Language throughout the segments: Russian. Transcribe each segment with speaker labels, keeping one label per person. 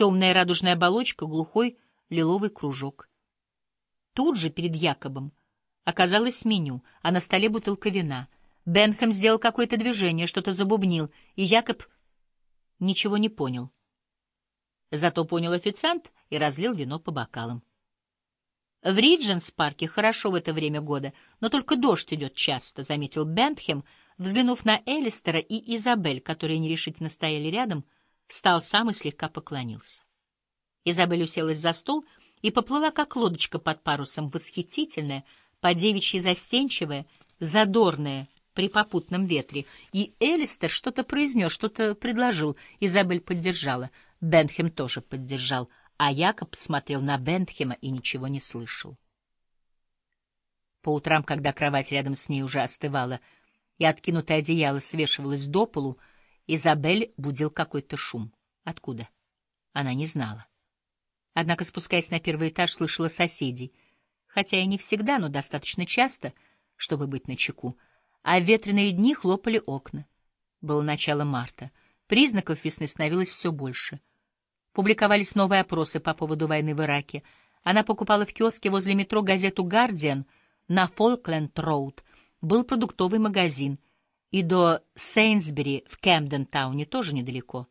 Speaker 1: темная радужная оболочка, глухой лиловый кружок. Тут же перед Якобом оказалось меню, а на столе бутылка вина. Бенхэм сделал какое-то движение, что-то забубнил, и Якоб ничего не понял. Зато понял официант и разлил вино по бокалам. В Ридженс-парке хорошо в это время года, но только дождь идет часто, — заметил Бентхем, взглянув на Элистера и Изабель, которые нерешительно стояли рядом, встал сам и слегка поклонился. Изабель уселась за стол и поплыла, как лодочка под парусом, восхитительная, по-девичьи застенчивая, задорная при попутном ветре, и Элистер что-то произнес, что-то предложил, Изабель поддержала, Бентхем тоже поддержал — а Якоб смотрел на Бентхема и ничего не слышал. По утрам, когда кровать рядом с ней уже остывала и откинутое одеяло свешивалось до полу, Изабель будил какой-то шум. Откуда? Она не знала. Однако, спускаясь на первый этаж, слышала соседей, хотя и не всегда, но достаточно часто, чтобы быть начеку, а в ветреные дни хлопали окна. Было начало марта. Признаков весны становилось все больше — Публиковались новые опросы по поводу войны в Ираке. Она покупала в киоске возле метро газету «Гардиан» на Фолкленд-Роуд. Был продуктовый магазин. И до Сейнсбери в Кэмден-тауне тоже недалеко.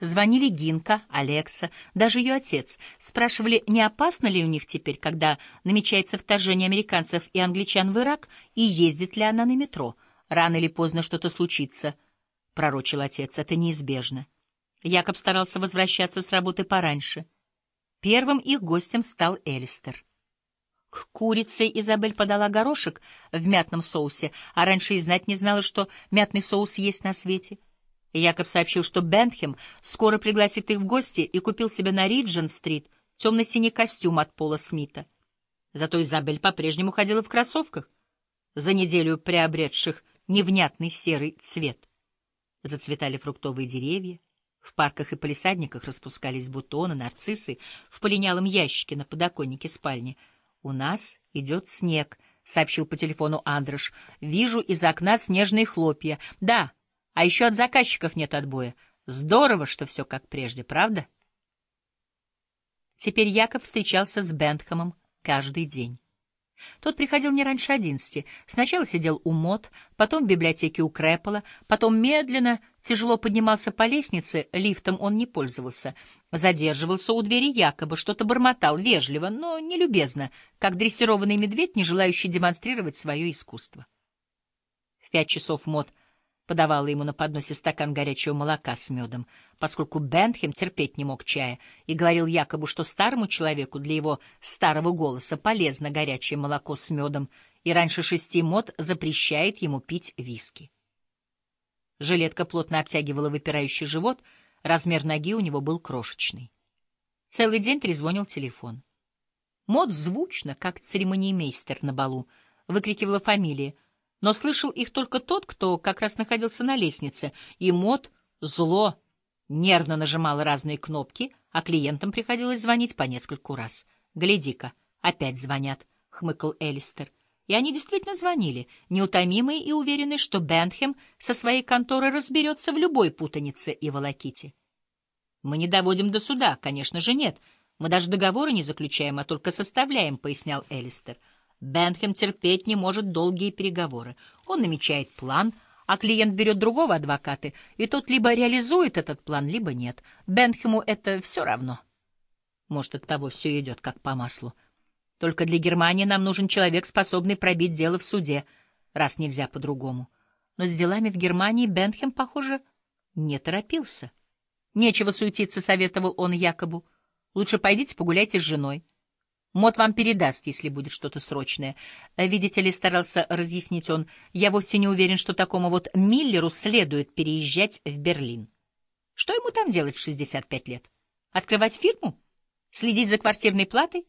Speaker 1: Звонили Гинка, Алекса, даже ее отец. Спрашивали, не опасно ли у них теперь, когда намечается вторжение американцев и англичан в Ирак, и ездит ли она на метро. Рано или поздно что-то случится, — пророчил отец, — это неизбежно. Якоб старался возвращаться с работы пораньше. Первым их гостем стал Элистер. К курице Изабель подала горошек в мятном соусе, а раньше и знать не знала, что мятный соус есть на свете. Якоб сообщил, что Бентхем скоро пригласит их в гости и купил себе на Риджен-стрит темно-синий костюм от Пола Смита. Зато Изабель по-прежнему ходила в кроссовках, за неделю приобретших невнятный серый цвет. Зацветали фруктовые деревья, в парках и палисадниках распускались бутоны, нарциссы, в полинялом ящике на подоконнике спальни. «У нас идет снег», — сообщил по телефону Андрош. «Вижу из окна снежные хлопья. Да, а еще от заказчиков нет отбоя. Здорово, что все как прежде, правда?» Теперь Яков встречался с Бентхэмом каждый день. Тот приходил не раньше одиннадцати. Сначала сидел у Мот, потом в библиотеке у Крэпола, потом медленно, тяжело поднимался по лестнице, лифтом он не пользовался, задерживался у двери якобы, что-то бормотал, вежливо, но нелюбезно, как дрессированный медведь, не желающий демонстрировать свое искусство. В пять часов Мот подавала ему на подносе стакан горячего молока с медом, поскольку Бентхем терпеть не мог чая и говорил якобы, что старому человеку для его старого голоса полезно горячее молоко с медом, и раньше шести мод запрещает ему пить виски. Жилетка плотно обтягивала выпирающий живот, размер ноги у него был крошечный. Целый день трезвонил телефон. Мод звучно, как церемониймейстер на балу, выкрикивала фамилии — но слышал их только тот, кто как раз находился на лестнице, и Мот зло нервно нажимал разные кнопки, а клиентам приходилось звонить по нескольку раз. «Гляди-ка, опять звонят», — хмыкал Элистер. И они действительно звонили, неутомимые и уверенные, что Бентхем со своей конторой разберется в любой путанице и волоките. «Мы не доводим до суда, конечно же, нет. Мы даже договоры не заключаем, а только составляем», — пояснял Элистер. Бентхем терпеть не может долгие переговоры. Он намечает план, а клиент берет другого адвоката, и тот либо реализует этот план, либо нет. Бентхему это все равно. Может, от того все идет как по маслу. Только для Германии нам нужен человек, способный пробить дело в суде, раз нельзя по-другому. Но с делами в Германии Бентхем, похоже, не торопился. Нечего суетиться, советовал он Якобу. Лучше пойдите погуляйте с женой. Мот вам передаст, если будет что-то срочное. Видите ли, старался разъяснить он, я вовсе не уверен, что такому вот Миллеру следует переезжать в Берлин. Что ему там делать в 65 лет? Открывать фирму? Следить за квартирной платой?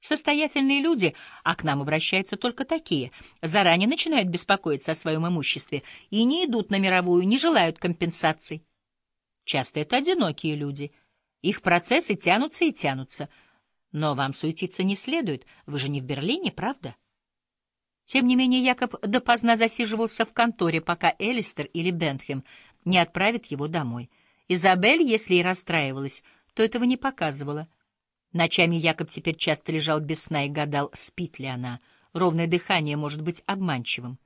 Speaker 1: Состоятельные люди, а к нам обращаются только такие, заранее начинают беспокоиться о своем имуществе и не идут на мировую, не желают компенсаций. Часто это одинокие люди. Их процессы тянутся и тянутся — но вам суетиться не следует, вы же не в Берлине, правда? Тем не менее, Якоб допоздна засиживался в конторе, пока Элистер или Бентхем не отправят его домой. Изабель, если и расстраивалась, то этого не показывало. Ночами Якоб теперь часто лежал без сна и гадал, спит ли она. Ровное дыхание может быть обманчивым.